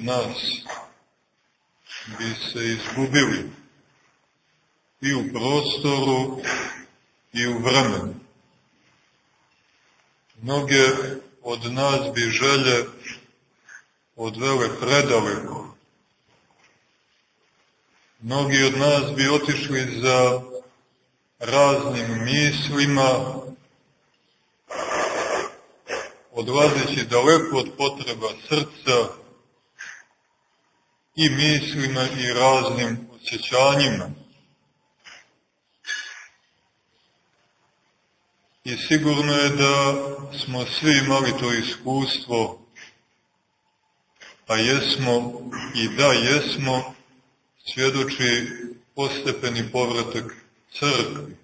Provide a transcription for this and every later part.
nas bi se izgubili i u prostoru i u vremenu. Mnoge od nas bi želje odvele predaleko. Mnogi od nas bi otišli za raznim mislima, odlazeći daleko od potreba srca i mislima i raznim osjećanjima. I sigurno je da smo svi imali to iskustvo, a jesmo i da jesmo, svjedoči postepeni povratak crkvi.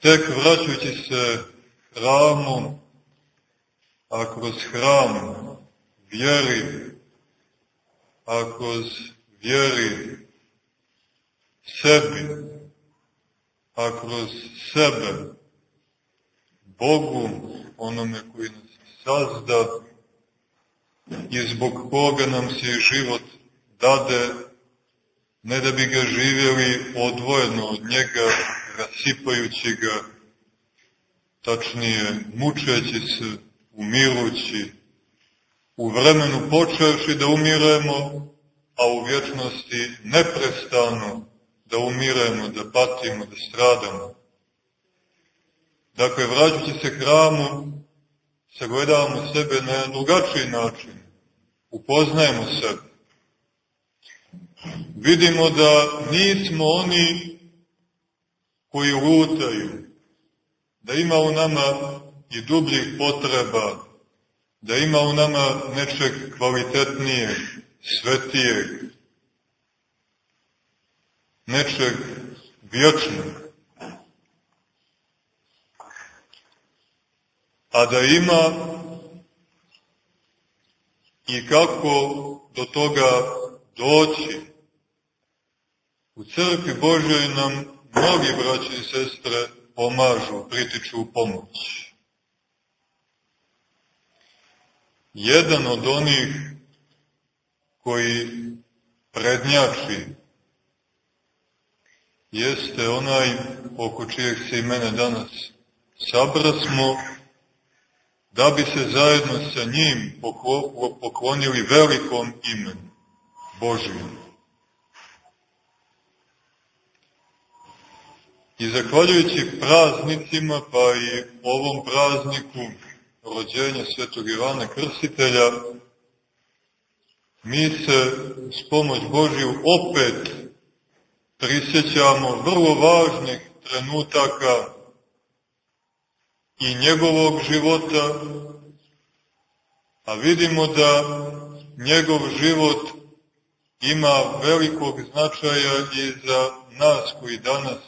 Tek vraćajući se hramu, a kroz hram vjeri, a kroz vjeri sebi, a kroz sebe Bogu, onome koji nas sazda i zbog koga nam se život dade, ne da bi ga živjeli odvojeno od njega, rasipajući ga, tačnije mučeći se, umirući, u vremenu počevši da umiremo, a u vječnosti neprestano da umiremo, da patimo, da stradamo. Dakle, vraćajući se hramu, sagledavamo sebe na drugačiji način. Upoznajemo sebe. Vidimo da nismo oni koji lutaju, da ima u nama i dubljih potreba, da ima u nama nečeg kvalitetnije, svetijeg, nečeg vječnog. a da ima i kako do toga doći. U crkvi Božoj nam mnogi braći i sestre pomažu, pritiču u pomoć. Jedan od onih koji prednjači jeste onaj oko čijeg se i mene danas sabrasmo da bi se zajedno sa njim poklonili velikom imenu Božijem. I zahvaljujući praznicima, pa i ovom prazniku rođenja svetog Ivana Krstitelja, mi se s pomoć Božiju opet prisjećamo vrlo važnih trenutaka i njegovog života, a vidimo da njegov život ima velikog značaja i za nas koji danas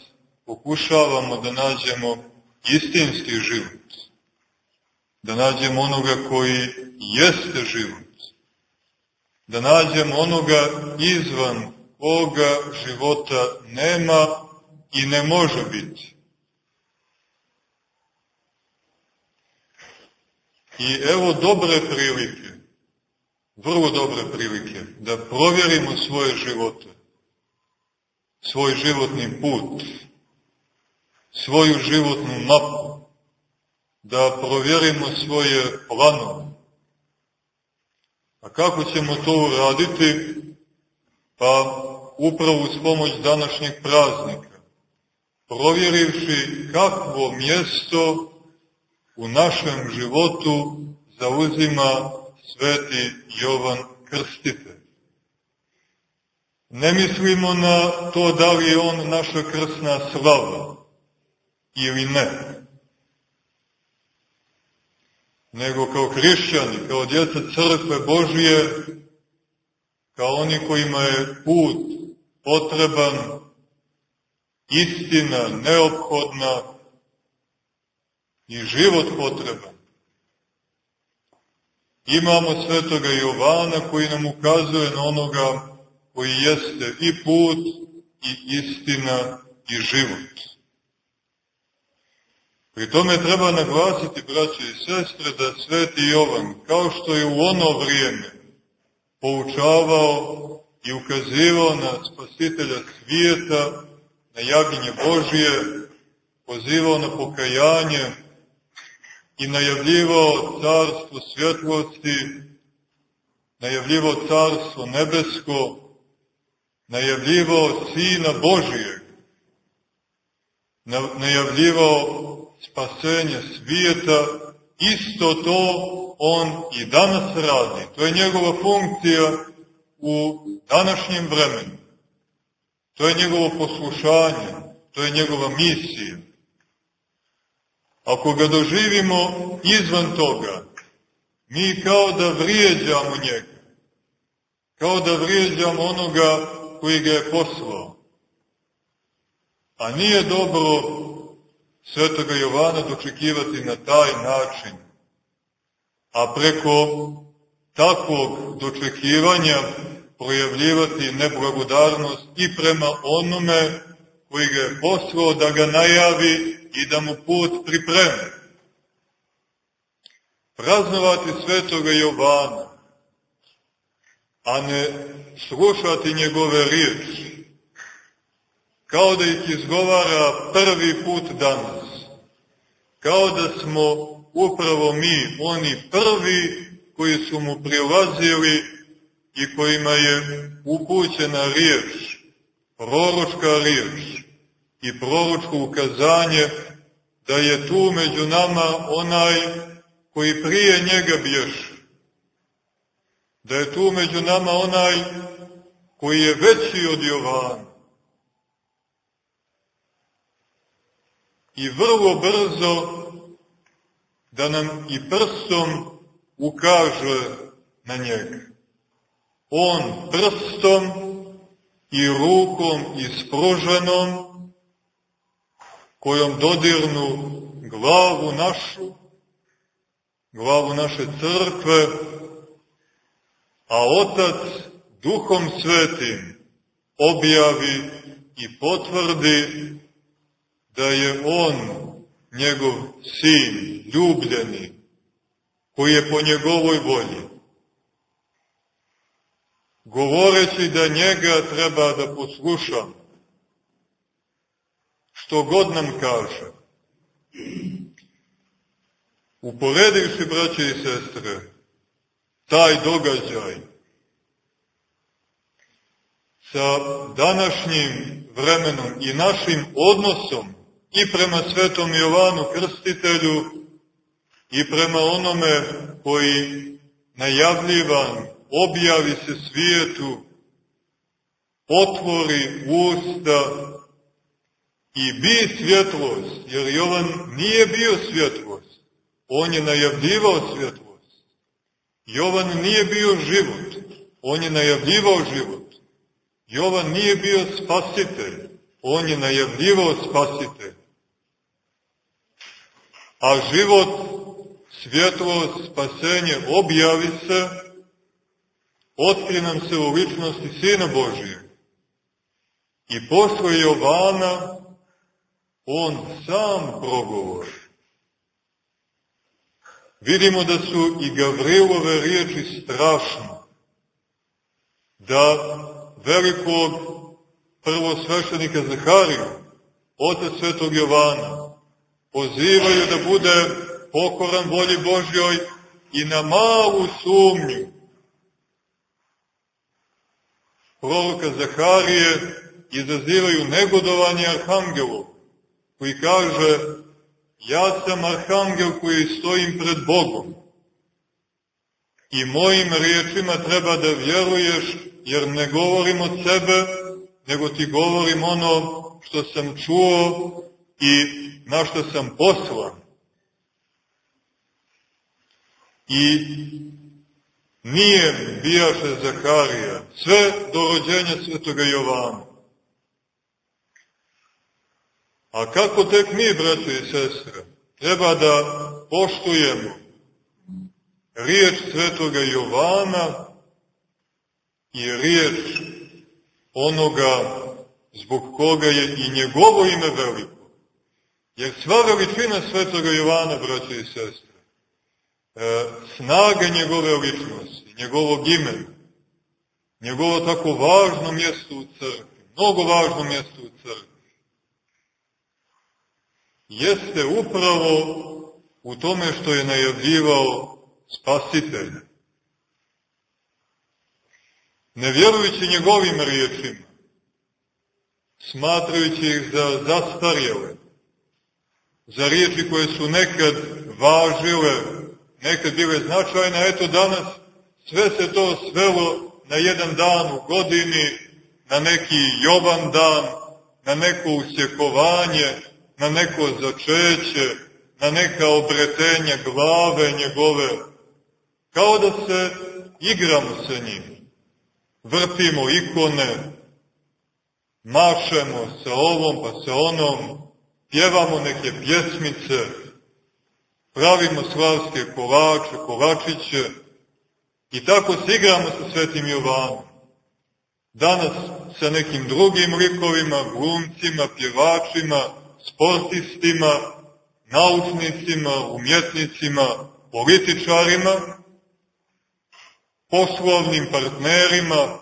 pokušavamo da nađemo istinski život, da nađemo onoga koji jeste život, da nađemo onoga izvan koga života nema i ne može biti. I evo dobre prilike, vrlo dobre prilike, da provjerimo svoje živote, svoj životni put, svoju životnu mapu, da provjerimo svoje planove. A kako ćemo to uraditi? Pa upravo uz pomoć današnjeg praznika, provjerivši kakvo mjesto u našem životu zauzima sveti Jovan Krstitelj. Ne mislimo na to da li je on naša krsna slava ili ne, nego kao hrišćani, kao djeca crkve Božije, kao oni kojima je put potreban, istina neophodna, i život potreban. Imamo svetoga Jovana koji nam ukazuje na onoga koji jeste i put i istina i život. Pri tome treba naglasiti, braće i sestre, da sveti Jovan, kao što je u ono vrijeme poučavao i ukazivao na spasitelja svijeta, na jaginje Božije, pozivao na pokajanje i najavljivao carstvo svjetlosti, najavljivao carstvo nebesko, najavljivao Sina Božijeg, najavljivao spasenje svijeta, isto to on i danas radi. To je njegova funkcija u današnjem vremenu. To je njegovo poslušanje, to je njegova misija. Ako ga doživimo izvan toga, mi kao da vrijeđamo njega, kao da vrijeđamo onoga koji ga je poslao. A nije dobro svetoga Jovana dočekivati na taj način, a preko takvog dočekivanja projavljivati neblagodarnost i prema onome koji ga je poslao da ga najavi i da mu put pripremi. Praznovati svetoga Jovana, a ne slušati njegove riječi, kao da ih izgovara prvi put danas, kao da smo upravo mi, oni prvi koji su mu prilazili i kojima je upućena riječ, proročka riječ i proročko ukazanje da je tu među nama onaj koji prije njega bješe. Da je tu među nama onaj koji je veći od Jovana. I vrlo brzo da nam i prstom ukaže na njega. On prstom i rukom ispruženom kojom dodirnu glavu našu, glavu naše crkve, a Otac Duhom Svetim objavi i potvrdi da je On njegov sin, ljubljeni, koji je po njegovoj volji. Govoreći da njega treba da poslušamo, što god nam kaže. Uporedivši, braće i sestre, taj događaj sa današnjim vremenom i našim odnosom i prema svetom Jovanu Krstitelju i prema onome koji najavljivan objavi se svijetu, otvori usta i bi svjetlost, jer Jovan nije bio svjetlost, on je najavljivao svjetlost. Jovan nije bio život, on je najavljivao život. Jovan nije bio spasitelj, on je najavljivao spasitelj. A život, svjetlost, spasenje objavi se, otkri nam se u ličnosti Sina Božije. I posle Jovana on sam progovori. Vidimo da su i Gavrilove riječi strašne, da velikog prvosveštenika Zahariju, otac svetog Jovana, pozivaju da bude pokoran volji Božjoj i na malu sumnju. Proroka Zaharije izazivaju negodovanje arhangelov, koji kaže ja sam arhangel koji stojim pred Bogom i mojim riječima treba da vjeruješ jer ne govorim od sebe nego ti govorim ono što sam čuo i na što sam poslan. I nije bijaše Zaharija, sve do rođenja svetoga Jovana. A kako tek mi, braće i sestre, treba da poštujemo riječ svetoga Jovana i riječ onoga zbog koga je i njegovo ime veliko. Jer sva veličina svetoga Jovana, braće i sestre, e, snaga njegove ličnosti, njegovog imena, njegovo tako važno mjesto u crkvi, mnogo važno mjesto u crkvi, jeste upravo u tome što je najavljivao spasitelj. Ne vjerujući njegovim riječima, smatrajući ih za zastarjele, za riječi koje su nekad važile, nekad bile značajne, eto danas sve se to svelo na jedan dan u godini, na neki Jovan dan, na neko usjekovanje, na neko začeće, na neka obretenja glave njegove, kao da se igramo sa njim. Vrtimo ikone, mašemo sa ovom pa sa onom, pjevamo neke pjesmice, pravimo slavske kolače, kolačiće i tako se igramo sa Svetim Jovanom. Danas sa nekim drugim likovima, glumcima, pjevačima, sportistima, naučnicima, umjetnicima, političarima, poslovnim partnerima,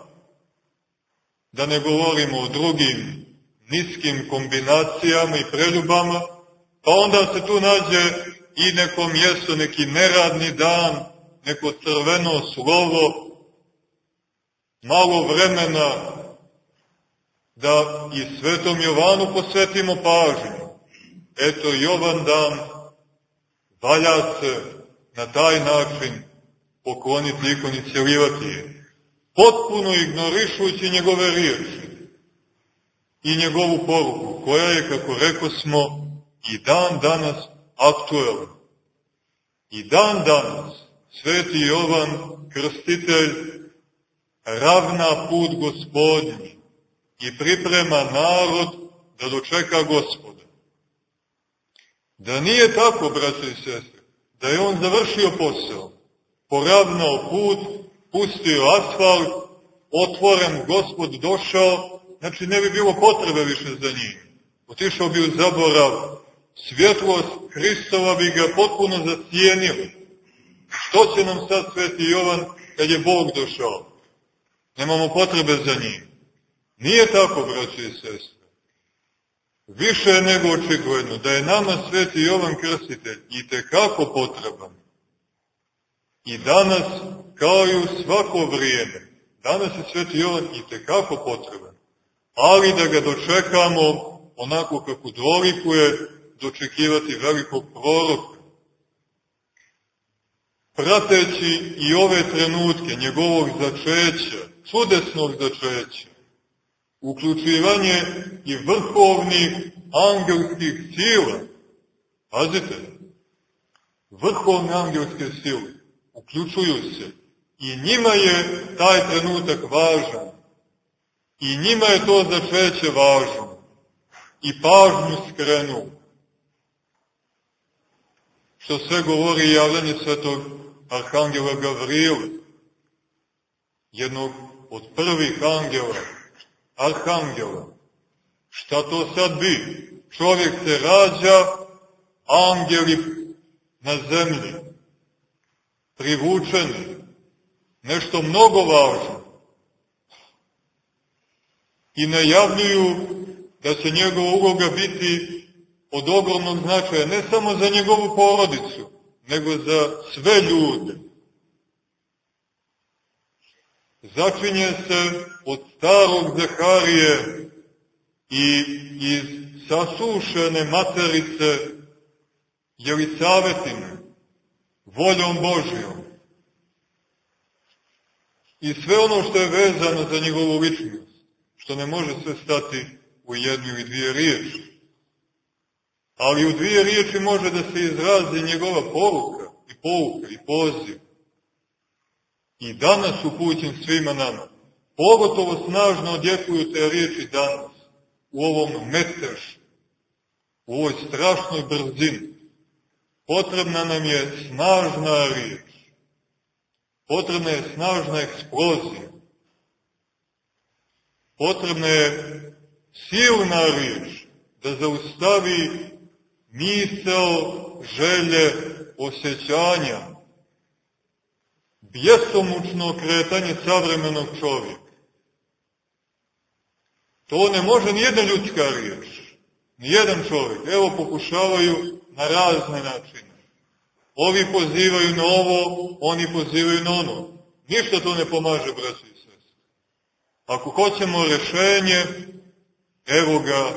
da ne govorimo o drugim niskim kombinacijama i preljubama, pa onda se tu nađe i neko mjesto, neki neradni dan, neko crveno slovo, malo vremena da i svetom Jovanu posvetimo pažnju. Eto, Jovan dan valja se na taj način pokloniti ikoni cijelivati je potpuno ignorišujući njegove riječi i njegovu poruku, koja je, kako reko smo, i dan danas aktuelna. I dan danas sveti Jovan, krstitelj, ravna put gospodnji i priprema narod da dočeka gospoda. Da nije tako, braće i sestre, da je on završio posao, poravnao put, pustio asfalt, otvoren, gospod došao, znači ne bi bilo potrebe više za njim. Otišao bi u zaborav, svjetlost Hristova bi ga potpuno zacijenila. Što će nam sad sveti Jovan kad je Bog došao? Nemamo potrebe za njim. Nije tako, braći i sestre. Više je nego očigledno da je nama sveti Jovan Krstitelj i tekako potreban. I danas, kao i u svako vrijeme, danas je Sveti Jovan i tekako potreban. Ali da ga dočekamo onako kako dolikuje dočekivati velikog proroka. Prateći i ove trenutke njegovog začeća, čudesnog začeća, uključivanje i vrhovnih angelskih sila, pazite, vrhovne angelske sile, uključuju se. I njima je taj trenutak važan. I njima je to začeće važno. I pažnju skrenu. Što sve govori javljanje svetog Arhangela Gavrijela, jednog od prvih angela, Arhangela. Šta to sad bi? Čovjek se rađa, angeli na zemlji privučeni, nešto mnogo važno. I najavljuju da će njegova uloga biti od ogromnog značaja, ne samo za njegovu porodicu, nego za sve ljude. Začinje se od starog Zaharije i iz sasušene materice Jelisavetine, voljom Božijom. I sve ono što je vezano za njegovu ličnost, što ne može sve stati u jednu ili dvije riječi. Ali u dvije riječi može da se izrazi njegova poruka i pouka i poziv. I danas upućen svima nama. Pogotovo snažno odjekuju te riječi danas, u ovom metešu, u ovoj strašnoj brzini. Potrebna nam je snažna riječ. Potrebna je snažna eksplozija. Potrebna je silna riječ, da zaustavi misao, želje, osjećanja, bjesomučno kretanje savremenog čovjeka. To ne može ni jedna ljudska riječ, ni jedan čovjek. Evo pokušavaju na razne načine. Ovi pozivaju na ovo, oni pozivaju na ono. Ništa to ne pomaže, braći. Ako hoćemo rešenje, evo ga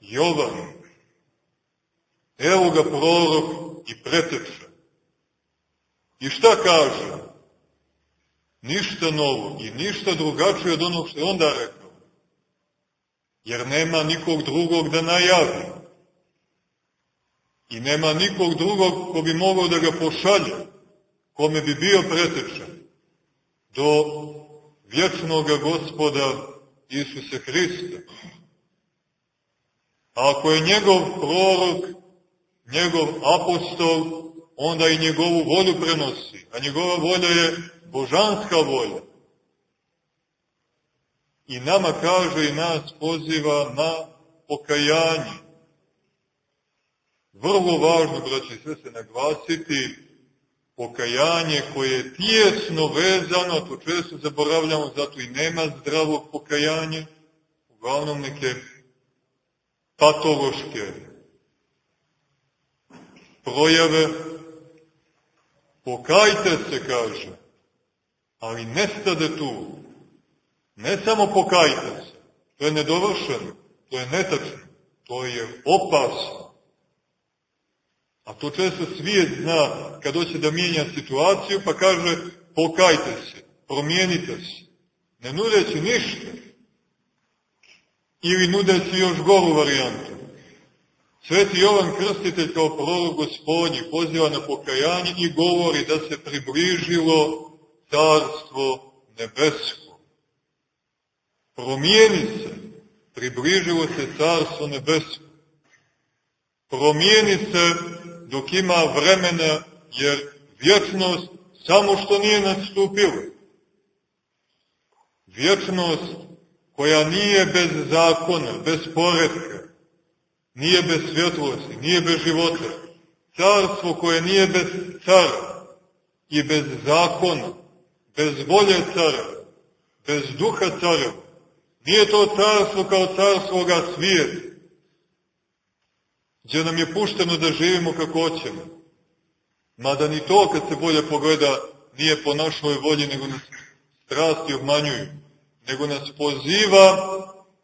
Jovan. Evo ga prorok i preteče. I šta kaže? Ništa novo i ništa drugačije od onog što je onda rekao. Jer nema nikog drugog da najavi. I nema nikog drugog ko bi mogao da ga pošalje, kome bi bio pretečan do vječnog gospoda Isuse Hrista. A ako je njegov prorok, njegov apostol, onda i njegovu volju prenosi. A njegova volja je božanska volja. I nama kaže i nas poziva na pokajanje. Vrlo važno, braći, sve se naglasiti, pokajanje koje je tijesno vezano, to često zaboravljamo, zato i nema zdravog pokajanja, uglavnom neke patološke projave. Pokajte se, kaže, ali ne stade tu. Ne samo pokajte se, to je nedovršeno, to je netačno, to je opasno. A to često svijet zna kad hoće da mijenja situaciju, pa kaže pokajte se, promijenite se. Ne nudeći ništa. Ili nudeći još goru varijantu. Sveti Jovan Krstitelj kao prorok gospodnji poziva na pokajanje i govori da se približilo carstvo nebesko. Promijeni se, približilo se carstvo nebesko. Promijeni se dok ima vremena, jer vječnost samo što nije nastupila. Vječnost koja nije bez zakona, bez poredka, nije bez svjetlosti, nije bez života. Carstvo koje nije bez cara i bez zakona, bez volje cara, bez duha cara. Nije to carstvo kao carstvo ovoga svijeta gdje nam je pušteno da živimo kako hoćemo. Mada ni to, kad se bolje pogleda, nije po našoj volji, nego nas strasti obmanjuju. Nego nas poziva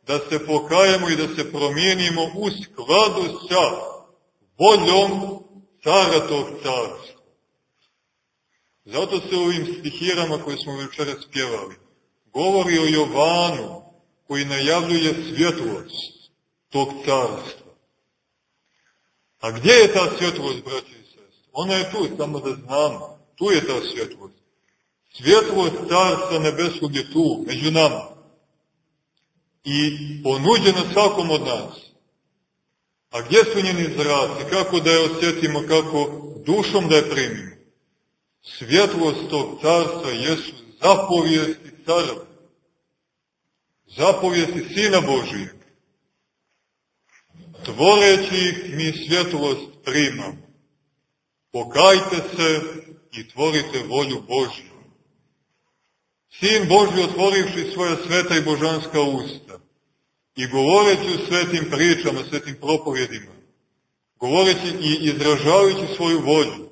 da se pokajemo i da se promijenimo u skladu sa voljom cara tog carstva. Zato se ovim stihirama koje smo večera spjevali govori o Jovanu koji najavljuje svjetlost tog carstva. A gdje je ta svjetlost, braći i sestri? Ona je tu, samo da znamo. Tu je ta svjetlost. Svjetlost Carstva Nebeskog je tu, među nama. I ponuđena svakom od nas. A gdje su njeni zraci? Kako da je osjetimo, kako dušom da je primimo? Svjetlost tog carstva jesu zapovijesti carava. Zapovijesti Sina Božijeg tvoreći ih mi svjetlost primamo. Pokajte se i tvorite volju Božju. Sin Božji otvorivši svoja sveta i božanska usta i govoreći u svetim pričama, svetim propovjedima, govoreći i izražavajući svoju volju,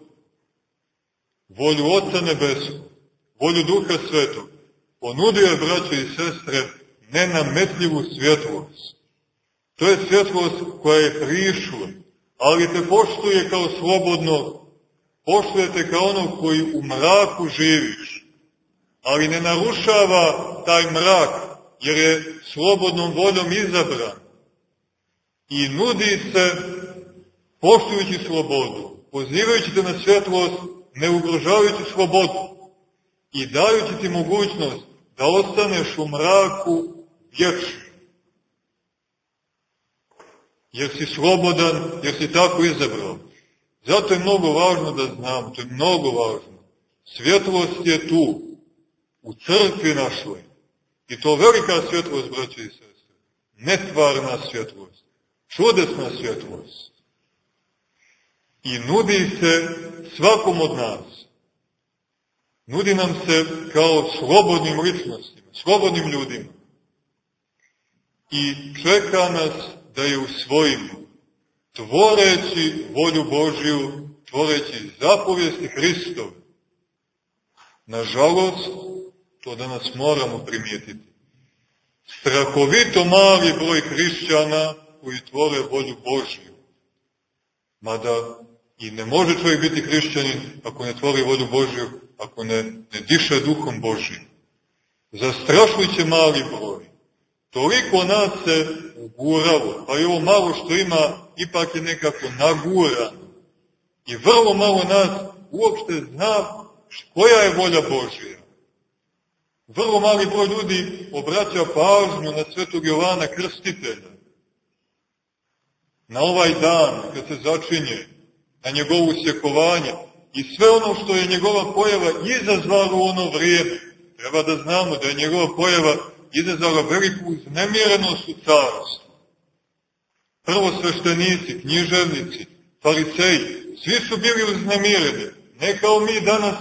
volju Otca Nebeskog, volju Duha Svetog, ponudio je, braćo i sestre, nenametljivu svjetlost To je svjetlost koja je prišla, ali te poštuje kao slobodno, poštuje te kao ono koji u mraku živiš, ali ne narušava taj mrak, jer je slobodnom voljom izabran. I nudi se poštujući slobodu, pozivajući te na svjetlost, ne ugrožavajući slobodu. I dajući ti mogućnost da ostaneš u mraku vječno jer si slobodan, jer si tako izabrao. Zato je mnogo važno da znam, to je mnogo važno. Svjetlost je tu, u crkvi našoj. I to velika svjetlost, braće i sestre. netvarna svjetlost, čudesna svjetlost. I nudi se svakom od nas. Nudi nam se kao slobodnim ličnostima, slobodnim ljudima. I čeka nas da je usvojimo, tvoreći volju Božju, tvoreći zapovijesti Hristove. Nažalost, to danas moramo primijetiti. Strahovito mali broj hrišćana koji tvore volju Božju. Mada i ne može čovjek biti hrišćanin ako ne tvori volju Božju, ako ne, ne diše duhom Božjim. Zastrašujuće mali broj. Toliko nas se uguralo, pa i ovo malo što ima, ipak je nekako nagurano. I vrlo malo nas uopšte zna koja je volja Božja. Vrlo mali broj ljudi obraća pažnju na svetog Jovana Krstitelja. Na ovaj dan, kad se začinje, na njegovu sjekovanje i sve ono što je njegova pojava izazvalo u ono vrijeme. Treba da znamo da je njegova pojava izazvala veliku uznemirenost u carstvu. Prvo sveštenici, književnici, fariseji, svi su bili uznemireni. Ne kao mi danas,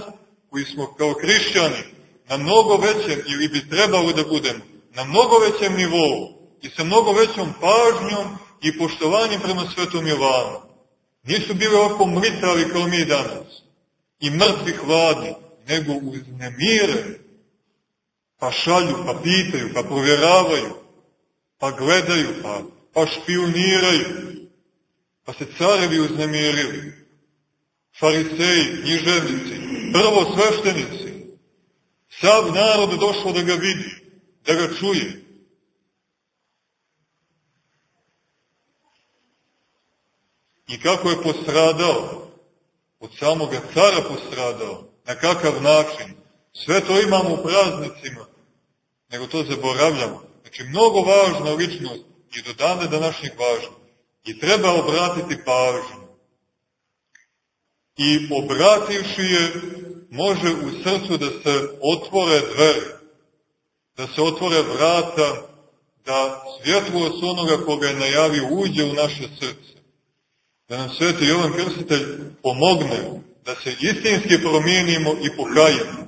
koji smo kao hrišćani, na mnogo većem, ili bi trebalo da budemo, na mnogo većem nivou i sa mnogo većom pažnjom i poštovanjem prema svetom Jovanu. Nisu bili ovako mritavi kao mi danas i mrtvi hladni, nego uznemireni. Pa šalju, pa pitaju, pa provjeravaju, pa gledaju, pa, pa špioniraju. Pa se carevi uznemirili. Fariseji, književnici, prvo sveštenici. Sav narod došao da ga vidi, da ga čuje. I kako je postradao? Od samoga cara postradao. Na kakav način? Sve to imamo u praznicima, nego to zaboravljamo. Znači, mnogo važna ličnost i do dane današnjih važna. I treba obratiti pažnju. I obrativši je, može u srcu da se otvore dvere, da se otvore vrata, da svjetlost onoga koga je najavio uđe u naše srce da nam sveti Jovan Krstitelj pomogne da se istinski promijenimo i pokajemo.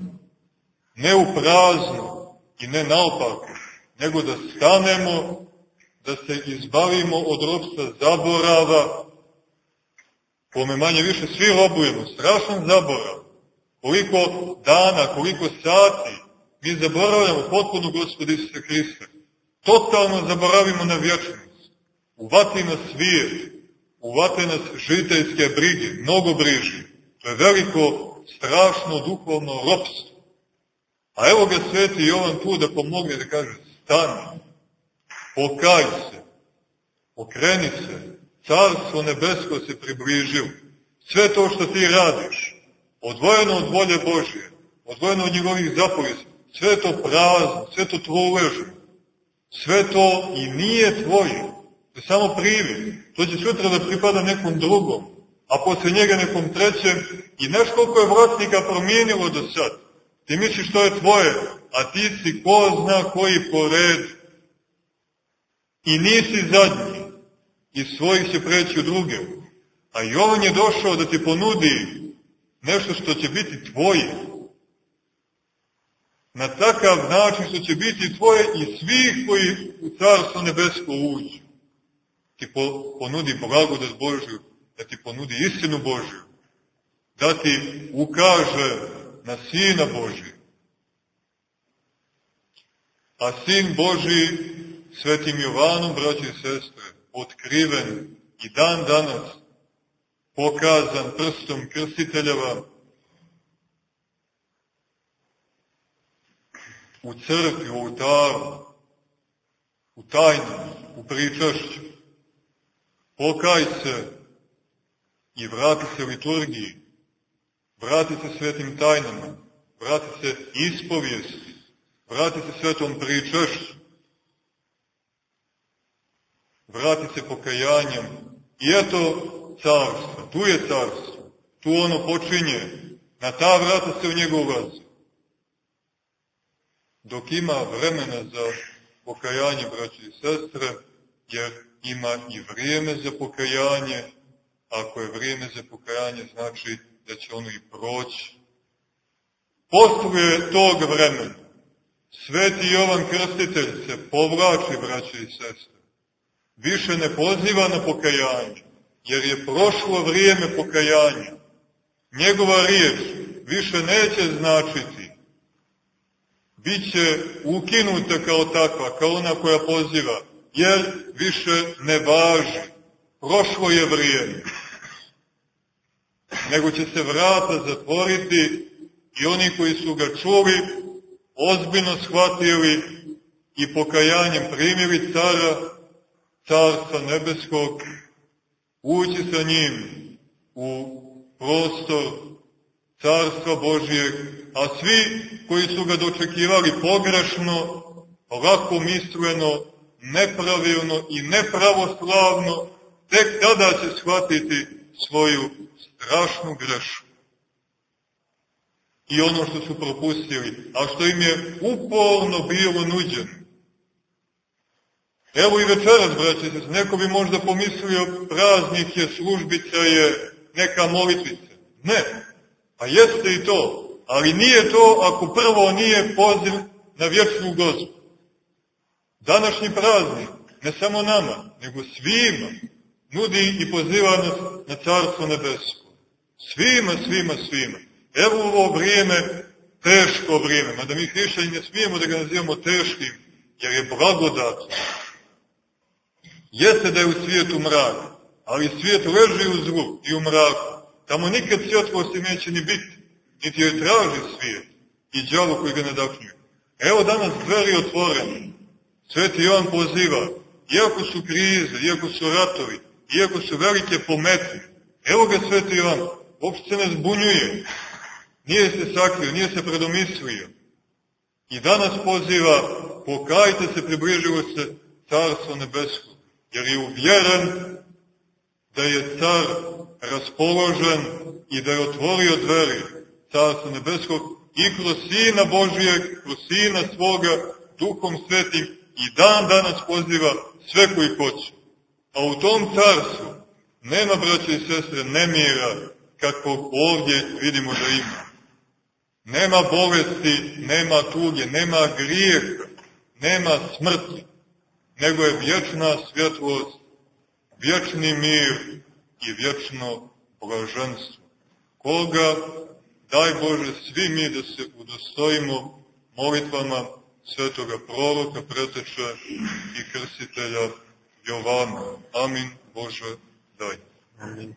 Ne u prazno i ne naopako, nego da stanemo, da se izbavimo od ropstva zaborava, kome manje više svi robujemo, strašan zaborav. Koliko dana, koliko sati mi zaboravljamo potpuno gospod Isusa Hrista. Totalno zaboravimo na vječnost. Uvati nas svijet, uvate nas žiteljske brige, mnogo briži. To je veliko, strašno duhovno ropstvo. A evo ga sveti Jovan tu da pomogne da kaže stani, pokaj se, okreni se, carstvo nebesko se približilo. Sve to što ti radiš, odvojeno od volje Božje, odvojeno od njegovih zapovjeza, sve to prazno, sve to tvoležno, sve to i nije tvoje, To je samo primjer. To će sutra da pripada nekom drugom, a posle njega nekom trećem i neš koliko je vratnika promijenilo do sad. Ti misliš što je tvoje, a ti si ko zna koji pored i nisi zadnji. I svojih će preći u druge. A on je došao da ti ponudi nešto što će biti tvoje. Na takav način što će biti tvoje i svih koji u Carstvo nebesko uđu ti ponudi blagodat Božju, da ti ponudi istinu Božju, da ti ukaže na Sina Božji. A Sin Božji, Svetim Jovanom, braći i sestre, otkriven i dan danas, pokazan prstom krstiteljeva, u crkvi, u oltaru, u tajnom, u pričašću, pokaj se i vrati se liturgiji, vrati se svetim tajnama, vrati se ispovijesti, vrati se svetom pričašću, vrati se pokajanjem i eto carstvo, tu je carstvo, tu ono počinje, na ta vrata se u njega ulazi. Dok ima vremena za pokajanje, braći i sestre, jer ima i vrijeme za pokajanje. Ako je vrijeme za pokajanje, znači da će ono i proći. Posluje tog vremena, Sveti Jovan Krstitelj se povlači, braće i sestre. Više ne poziva na pokajanje, jer je prošlo vrijeme pokajanja. Njegova riječ više neće značiti. Biće ukinuta kao takva, kao ona koja poziva, jer više ne važi. Prošlo je vrijeme. Nego će se vrata zatvoriti i oni koji su ga čuli ozbiljno shvatili i pokajanjem primili cara, carstva nebeskog, ući sa njim u prostor carstva Božijeg, a svi koji su ga dočekivali pogrešno, lako misleno, nepravilno i nepravoslavno, tek tada će shvatiti svoju strašnu grešku i ono što su propustili, a što im je uporno bilo nuđeno. Evo i večeras, braće neko bi možda pomislio praznik je, službica je, neka molitvica. Ne, a jeste i to, ali nije to ako prvo nije poziv na vječnu gozbu. Današnji praznik, ne samo nama, nego svima, nudi i poziva nas na Carstvo nebesko. Svima, svima, svima. Evo ovo vrijeme, teško vrijeme, mada mi hrišćani ne smijemo da ga nazivamo teškim, jer je blagodat. Jeste da je u svijetu mrak, ali svijet leži u zlu i u mraku. Tamo nikad svjetlosti neće ni biti, niti joj traži svijet i djavo koji ga nadahnju. Evo danas dveri otvorene. Sveti Jovan poziva, iako su krize, iako su ratovi, iako su velike pomete, evo ga Sveti Jovan, uopšte se ne zbunjuje, Nije se sakrio, nije se predomislio. I danas poziva, pokajte se, približilo se Carstvo nebesko, jer je uvjeren da je car raspoložen i da je otvorio dveri Carstva nebeskog i kroz Sina Božijeg, kroz Sina svoga, Duhom Svetim i dan danas poziva sve koji hoće. A u tom carstvu nema, braće i sestre, nemira, kako ovdje vidimo da ima. Nema bolesti, nema tuge, nema grijeha, nema smrti, nego je vječna svjetlost, vječni mir i vječno blaženstvo. Koga, daj Bože, svi mi da se udostojimo molitvama svetoga proroka, preteče i krstitelja Jovana. Amin, Bože, daj. Amin.